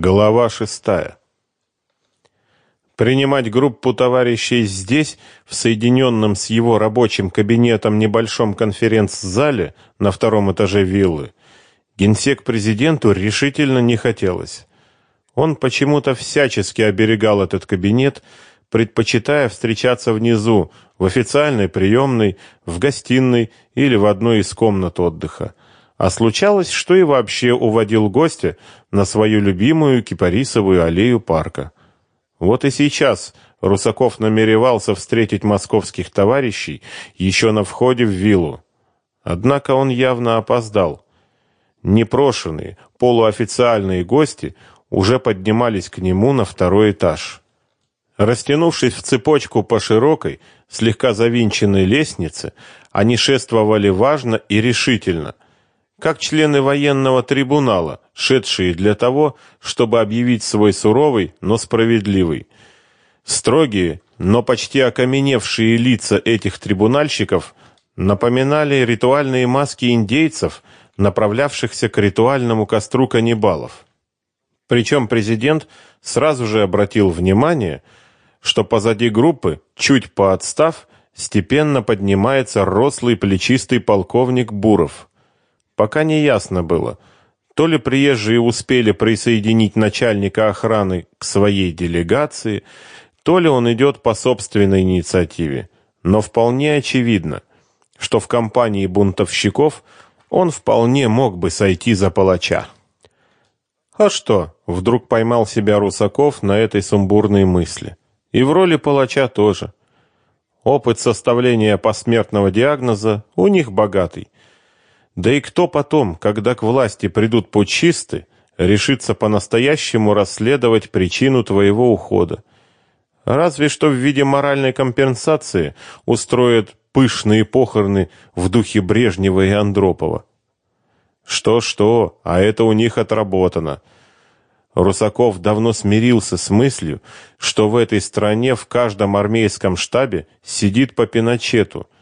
Глава шестая. Принимать группу товарищей здесь, в соединенном с его рабочим кабинетом небольшом конференц-зале на втором этаже виллы, генсек президенту решительно не хотелось. Он почему-то всячески оберегал этот кабинет, предпочитая встречаться внизу, в официальной приемной, в гостиной или в одной из комнат отдыха. А случалось, что и вообще уводил гостя на свою любимую кипарисовую аллею парка. Вот и сейчас Русаков намеревался встретить московских товарищей еще на входе в виллу. Однако он явно опоздал. Непрошенные, полуофициальные гости уже поднимались к нему на второй этаж. Растянувшись в цепочку по широкой, слегка завинченной лестнице, они шествовали важно и решительно – как члены военного трибунала, шедшие для того, чтобы объявить свой суровый, но справедливый. Строгие, но почти окаменевшие лица этих трибунальщиков напоминали ритуальные маски индейцев, направлявшихся к ритуальному костру каннибалов. Причем президент сразу же обратил внимание, что позади группы, чуть поотстав, степенно поднимается рослый плечистый полковник Буров. Пока не ясно было, то ли приезжие успели присоединить начальника охраны к своей делегации, то ли он идет по собственной инициативе. Но вполне очевидно, что в компании бунтовщиков он вполне мог бы сойти за палача. А что? Вдруг поймал себя Русаков на этой сумбурной мысли. И в роли палача тоже. Опыт составления посмертного диагноза у них богатый. Да и кто потом, когда к власти придут путчисты, решится по-настоящему расследовать причину твоего ухода? Разве что в виде моральной компенсации устроят пышные похороны в духе Брежнева и Андропова. Что-что, а это у них отработано. Русаков давно смирился с мыслью, что в этой стране в каждом армейском штабе сидит по Пиночету –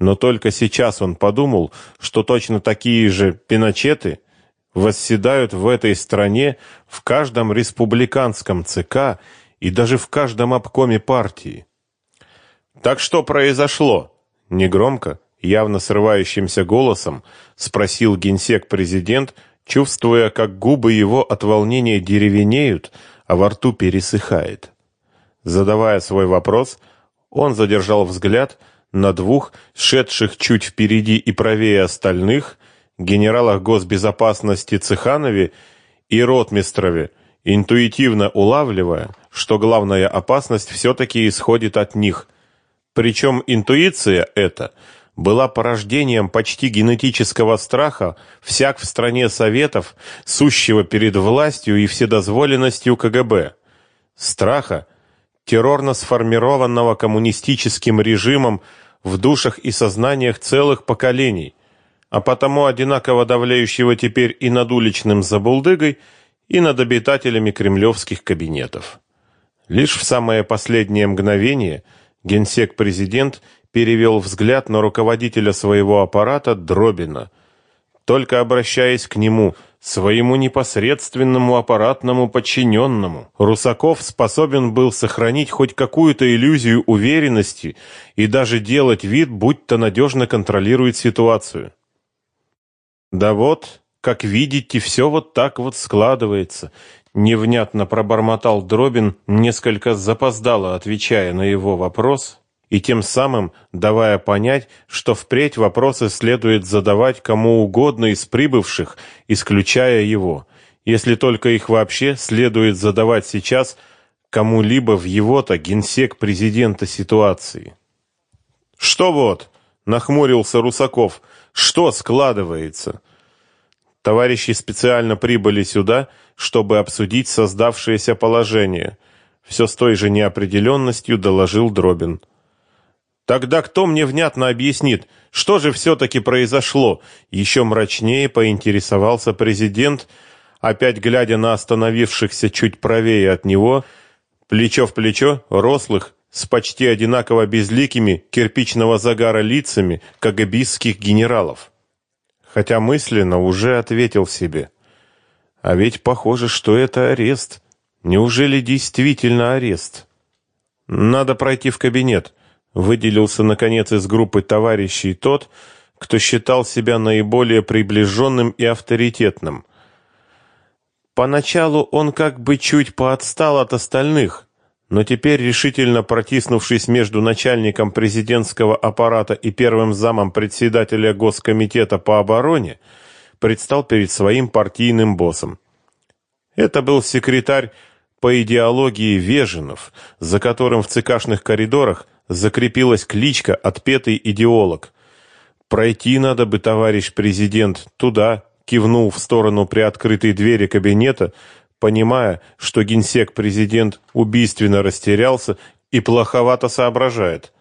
но только сейчас он подумал, что точно такие же пиночеты восседают в этой стране в каждом республиканском ЦК и даже в каждом обкоме партии. Так что произошло? Негромко, явно срывающимся голосом спросил генсек-президент, чувствуя, как губы его от волнения деревенеют, а во рту пересыхает. Задавая свой вопрос, он задержал взгляд на двух, шедших чуть впереди и правее остальных, генералах госбезопасности Цеханове и Ротмистрове, интуитивно улавливая, что главная опасность все-таки исходит от них. Причем интуиция эта была порождением почти генетического страха всяк в стране советов, сущего перед властью и вседозволенностью КГБ. Страха, террорно сформированного коммунистическим режимом в душах и сознаниях целых поколений, а потому одинаково давляющего теперь и над уличным забулдыгой, и над обитателями кремлевских кабинетов. Лишь в самое последнее мгновение генсек-президент перевел взгляд на руководителя своего аппарата Дробина, только обращаясь к нему – своему непосредственному аппаратному подчиненному. Русаков способен был сохранить хоть какую-то иллюзию уверенности и даже делать вид, будто надежно контролирует ситуацию. Да вот, как видите, все вот так вот складывается, невнятно пробормотал Дробин, несколько запоздало отвечая на его вопрос и тем самым давая понять, что впредь вопросы следует задавать кому угодно из прибывших, исключая его, если только их вообще следует задавать сейчас кому-либо в его-то генсек президента ситуации. Что вот, нахмурился Русаков. Что складывается? Товарищи специально прибыли сюда, чтобы обсудить создавшееся положение. Все с той же неопределенностью доложил Дробин. Тогда кто мне внятно объяснит, что же все-таки произошло? Еще мрачнее поинтересовался президент, опять глядя на остановившихся чуть правее от него, плечо в плечо, рослых, с почти одинаково безликими кирпичного загара лицами кагабистских генералов. Хотя мысленно уже ответил себе. А ведь похоже, что это арест. Неужели действительно арест? Надо пройти в кабинет. Выделился наконец из группы товарищей тот, кто считал себя наиболее приближенным и авторитетным. Поначалу он как бы чуть поотстал от остальных, но теперь, решительно протиснувшись между начальником президентского аппарата и первым замом председателя Госкомитета по обороне, предстал перед своим партийным боссом. Это был секретарь по идеологии Веженов, за которым в ЦКшных коридорах закрепилась кличка «Отпетый идеолог». «Пройти надо бы, товарищ президент, туда», кивнул в сторону приоткрытой двери кабинета, понимая, что генсек-президент убийственно растерялся и плоховато соображает.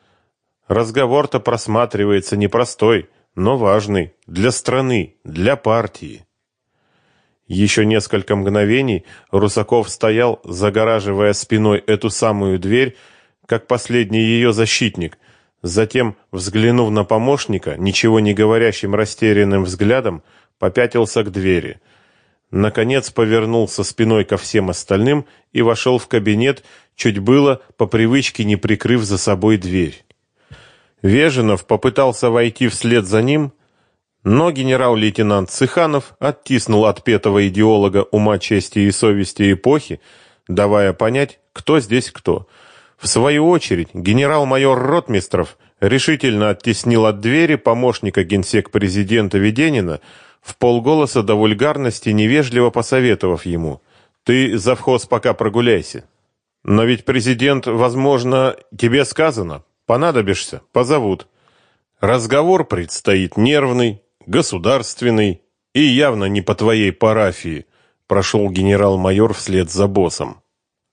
Разговор-то просматривается непростой, но важный для страны, для партии. Еще несколько мгновений Русаков стоял, загораживая спиной эту самую дверь, как последний ее защитник. Затем, взглянув на помощника, ничего не говорящим растерянным взглядом, попятился к двери. Наконец повернулся спиной ко всем остальным и вошел в кабинет, чуть было по привычке не прикрыв за собой дверь. Веженов попытался войти вслед за ним, но генерал-лейтенант Цыханов оттиснул отпетого идеолога ума, чести и совести эпохи, давая понять, кто здесь кто. В свою очередь, генерал-майор Ротмистров решительно оттеснил от двери помощника генсек-президента Веденина, в полголоса до вульгарности невежливо посоветовав ему: "Ты завхоз пока прогуляйся. Но ведь президент, возможно, тебе сказано, понадобишься, позовут. Разговор предстоит нервный, государственный и явно не по твоей парафии", прошел генерал-майор вслед за боссом.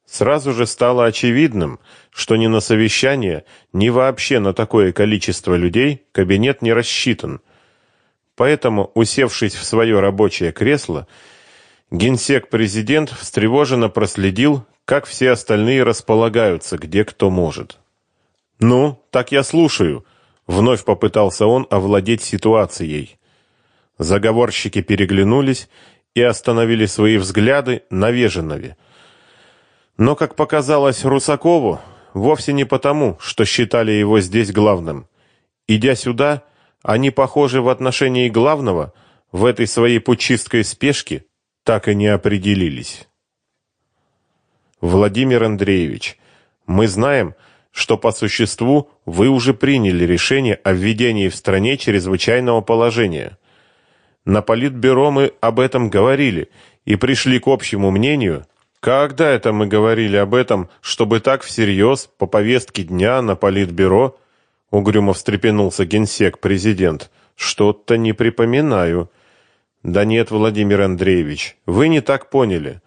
Сразу же стало очевидным, что ни на совещание, ни вообще на такое количество людей кабинет не рассчитан. Поэтому, усевшись в свое рабочее кресло, генсек-президент встревоженно проследил, как все остальные располагаются, где кто может. «Ну, так я слушаю», — вновь попытался он овладеть ситуацией. Заговорщики переглянулись и остановили свои взгляды на Веженове. Но, как показалось Русакову, вовсе не потому, что считали его здесь главным. Идя сюда, — они, похоже, в отношении главного в этой своей пучисткой спешке так и не определились. Владимир Андреевич, мы знаем, что по существу вы уже приняли решение о введении в стране чрезвычайного положения. На политбюро мы об этом говорили и пришли к общему мнению. Когда это мы говорили об этом, чтобы так всерьез по повестке дня на политбюро Угрюмо встрепенулся генсек-президент. Что-то не припоминаю. Да нет, Владимир Андреевич, вы не так поняли.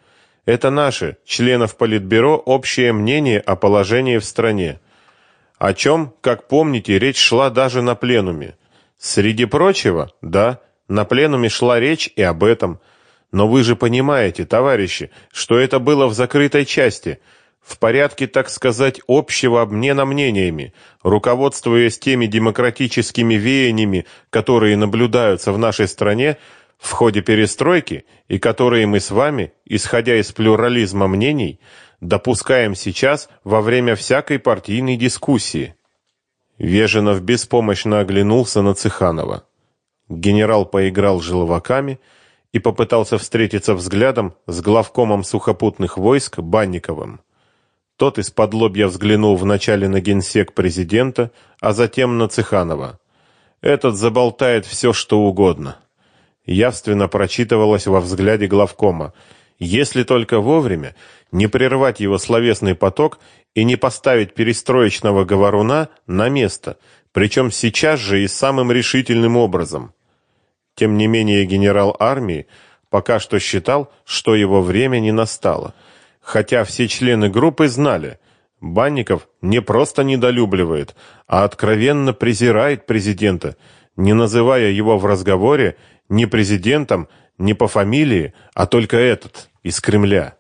Это наше, членов Политбюро, общее мнение о положении в стране. О чем, как помните, речь шла даже на пленуме. Среди прочего, да, на пленуме шла речь и об этом. Но вы же понимаете, товарищи, что это было в закрытой части – в порядке, так сказать, общего обмена мнениями, руководствуясь теми демократическими веяниями, которые наблюдаются в нашей стране в ходе перестройки и которые мы с вами, исходя из плюрализма мнений, допускаем сейчас во время всякой партийной дискуссии. Веженов беспомощно оглянулся на Цыханова. Генерал поиграл желваками и попытался встретиться взглядом с главкомом сухопутных войск Банниковым. Тот из-под лобья взглянул вначале на генсек президента, а затем на Цеханова. Этот заболтает все, что угодно. Явственно прочитывалось во взгляде главкома. Если только вовремя не прервать его словесный поток и не поставить перестроечного говоруна на место, причем сейчас же и самым решительным образом. Тем не менее генерал армии пока что считал, что его время не настало – хотя все члены группы знали, Банников не просто недолюбливает, а откровенно презирает президента, не называя его в разговоре ни президентом, ни по фамилии, а только этот, из Кремля.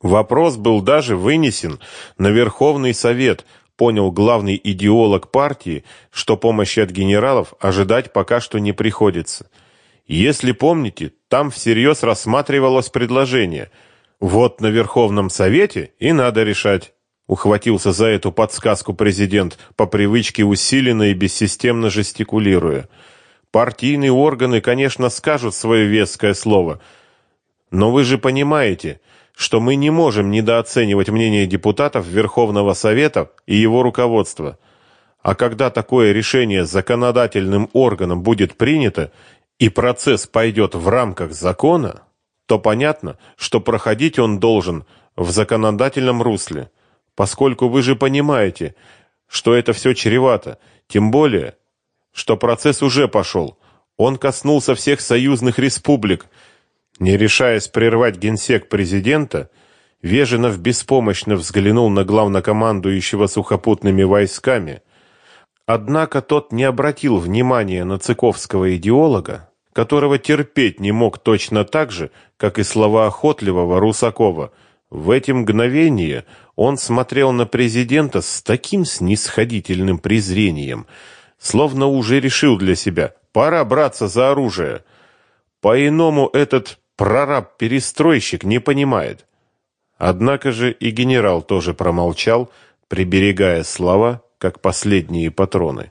Вопрос был даже вынесен на Верховный Совет, понял главный идеолог партии, что помощи от генералов ожидать пока что не приходится. Если помните, там всерьез рассматривалось предложение. Вот на Верховном Совете и надо решать. Ухватился за эту подсказку президент, по привычке усиленно и бессистемно жестикулируя. Партийные органы, конечно, скажут свое веское слово, но вы же понимаете, что мы не можем недооценивать мнение депутатов Верховного Совета и его руководства. А когда такое решение законодательным органом будет принято, и процесс пойдет в рамках закона, то понятно, что проходить он должен в законодательном русле, поскольку вы же понимаете, что это все чревато, тем более, что процесс уже пошел. Он коснулся всех союзных республик. Не решаясь прервать генсек президента, Веженов беспомощно взглянул на главнокомандующего сухопутными войсками – Однако тот не обратил внимания на цыковского идеолога, которого терпеть не мог точно так же, как и слова охотливого Русакова. В эти мгновения он смотрел на президента с таким снисходительным презрением, словно уже решил для себя, пора браться за оружие. По-иному этот прораб-перестройщик не понимает. Однако же и генерал тоже промолчал, приберегая слова как последние патроны.